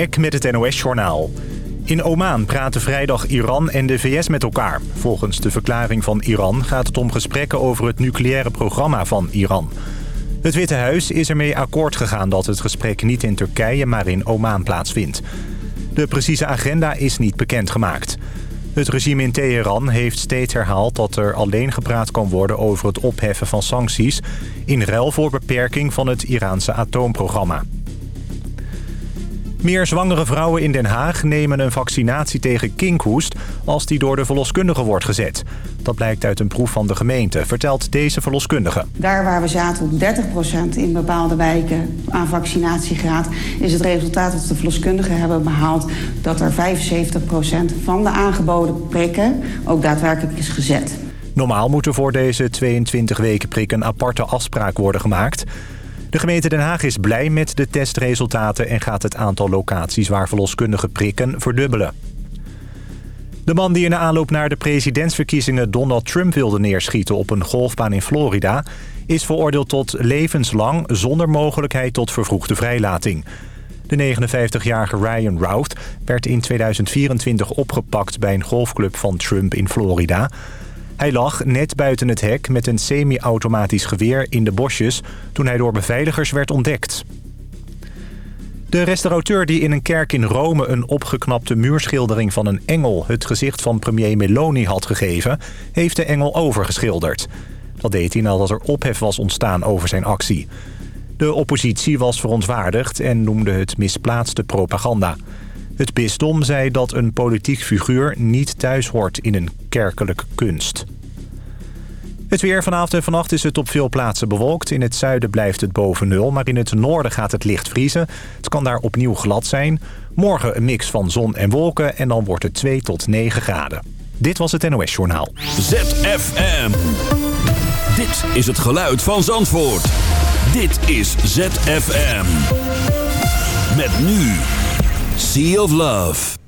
Ek met het NOS-journaal. In Oman praten vrijdag Iran en de VS met elkaar. Volgens de verklaring van Iran gaat het om gesprekken over het nucleaire programma van Iran. Het Witte Huis is ermee akkoord gegaan dat het gesprek niet in Turkije, maar in Oman plaatsvindt. De precieze agenda is niet bekendgemaakt. Het regime in Teheran heeft steeds herhaald dat er alleen gepraat kan worden over het opheffen van sancties... in ruil voor beperking van het Iraanse atoomprogramma. Meer zwangere vrouwen in Den Haag nemen een vaccinatie tegen kinkhoest... als die door de verloskundige wordt gezet. Dat blijkt uit een proef van de gemeente, vertelt deze verloskundige. Daar waar we zaten op 30% in bepaalde wijken aan vaccinatiegraad... is het resultaat dat de verloskundigen hebben behaald... dat er 75% van de aangeboden prikken ook daadwerkelijk is gezet. Normaal moet er voor deze 22 weken prik een aparte afspraak worden gemaakt... De gemeente Den Haag is blij met de testresultaten... en gaat het aantal locaties waar verloskundigen prikken verdubbelen. De man die in de aanloop naar de presidentsverkiezingen Donald Trump wilde neerschieten op een golfbaan in Florida... is veroordeeld tot levenslang zonder mogelijkheid tot vervroegde vrijlating. De 59-jarige Ryan Routh werd in 2024 opgepakt bij een golfclub van Trump in Florida... Hij lag net buiten het hek met een semi-automatisch geweer in de bosjes... toen hij door beveiligers werd ontdekt. De restaurateur die in een kerk in Rome een opgeknapte muurschildering van een engel... het gezicht van premier Meloni had gegeven, heeft de engel overgeschilderd. Dat deed hij nadat er ophef was ontstaan over zijn actie. De oppositie was verontwaardigd en noemde het misplaatste propaganda. Het bisdom zei dat een politiek figuur niet thuis hoort in een kerkelijke kunst. Het weer vanavond en vannacht is het op veel plaatsen bewolkt. In het zuiden blijft het boven nul, maar in het noorden gaat het licht vriezen. Het kan daar opnieuw glad zijn. Morgen een mix van zon en wolken en dan wordt het 2 tot 9 graden. Dit was het NOS Journaal. ZFM. Dit is het geluid van Zandvoort. Dit is ZFM. Met nu... Sea of Love.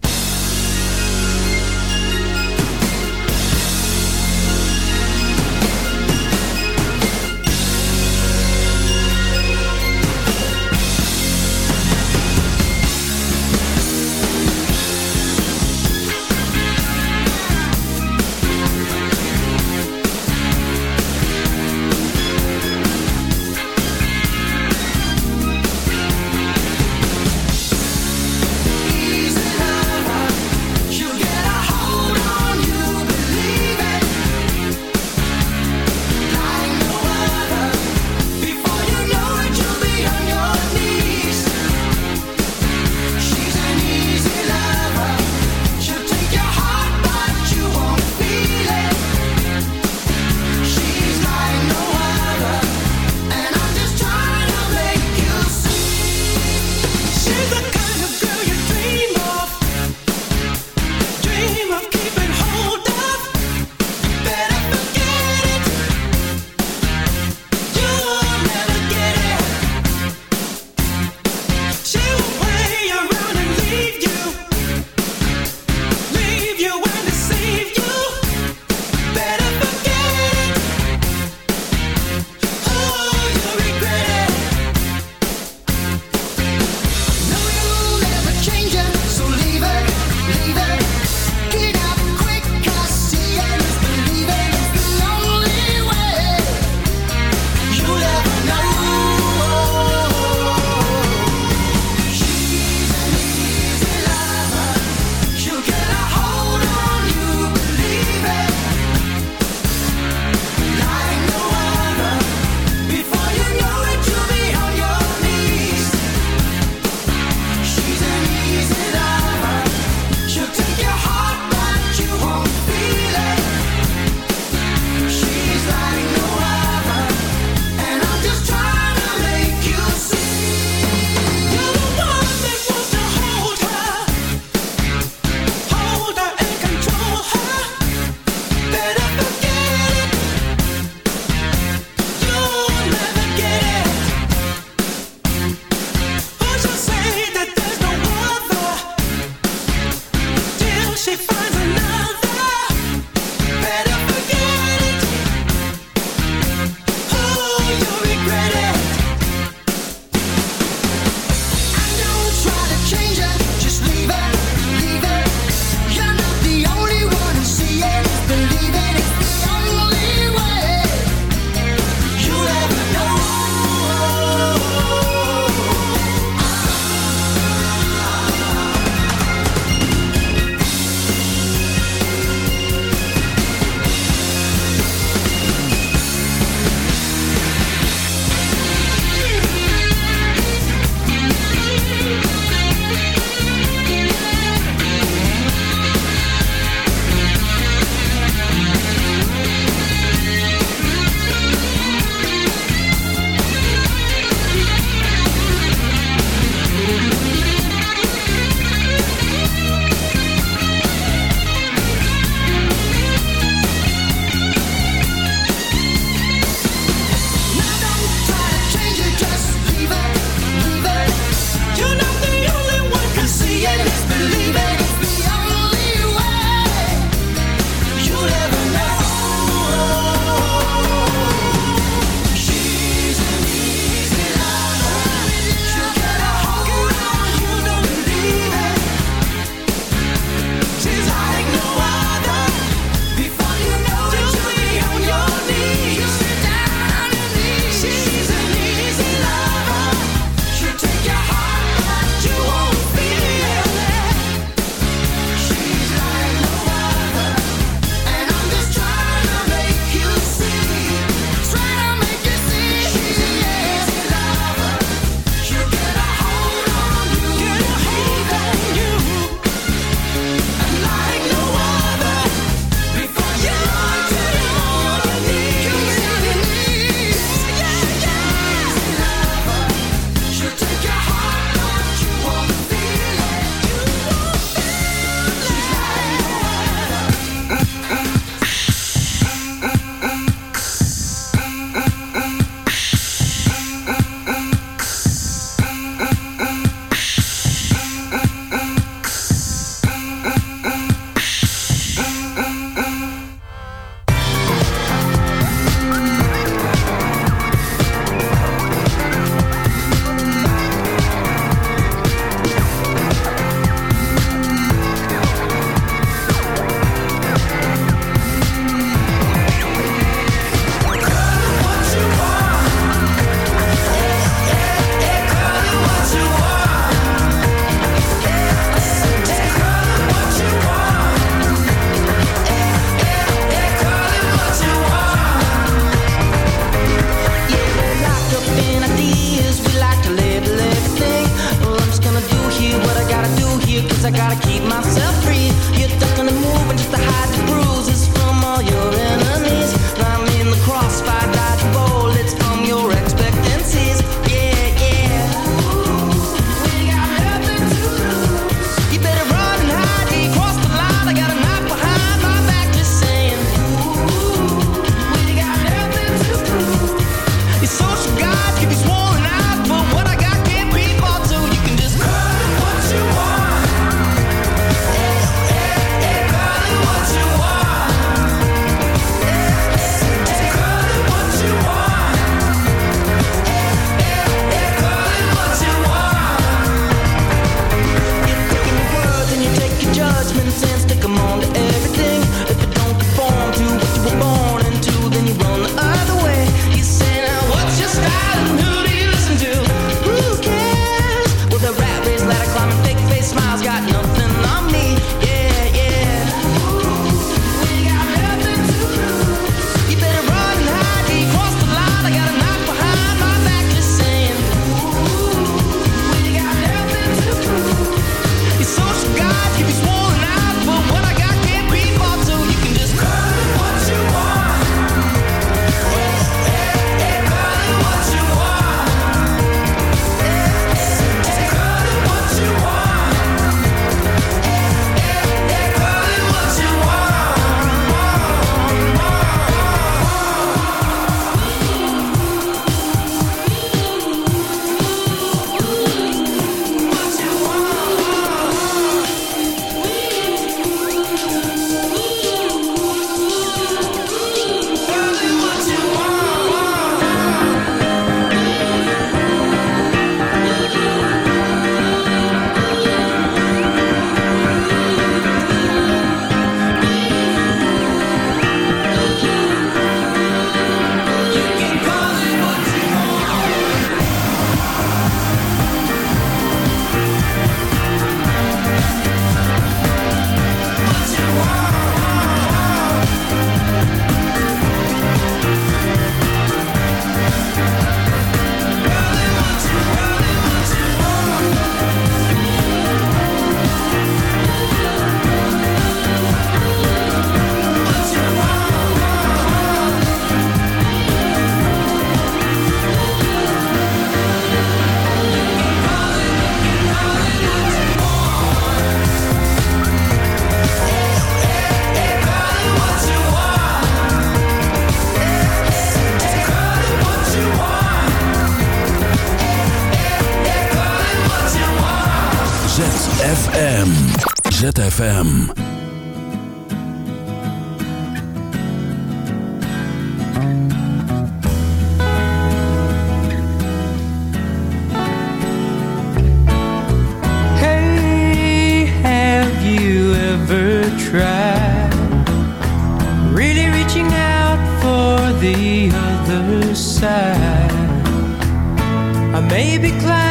Maybe clouds.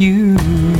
You.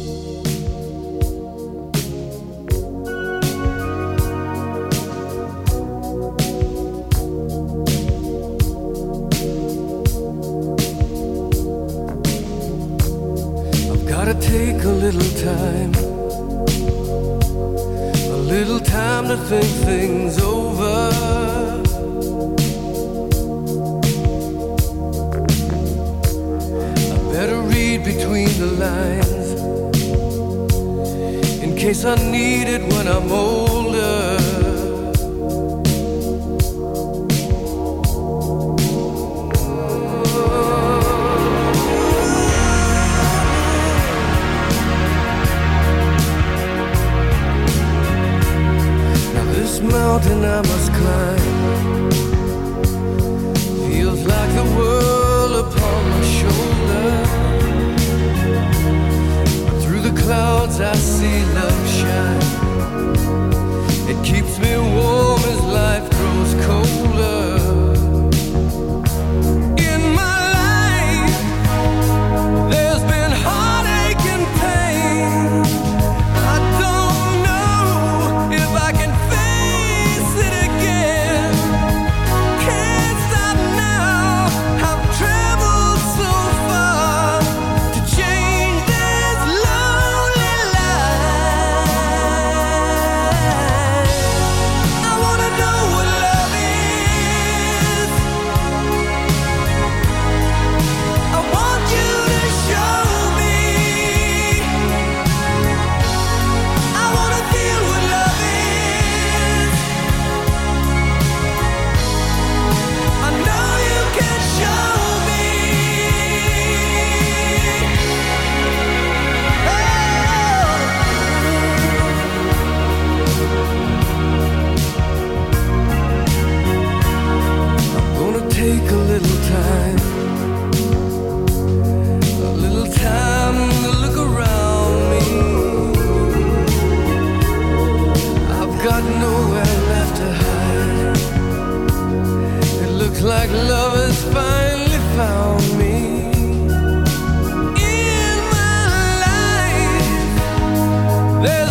There's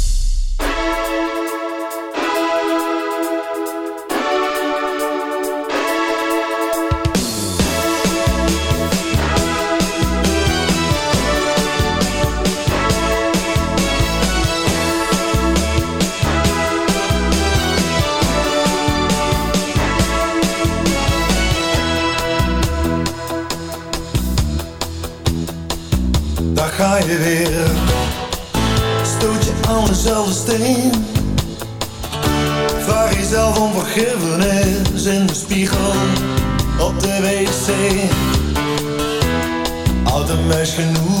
Weer. Stoot je aan dezelfde steen. Vraag jezelf om vergiffenis in de spiegel op de wc. Oud en meis genoeg,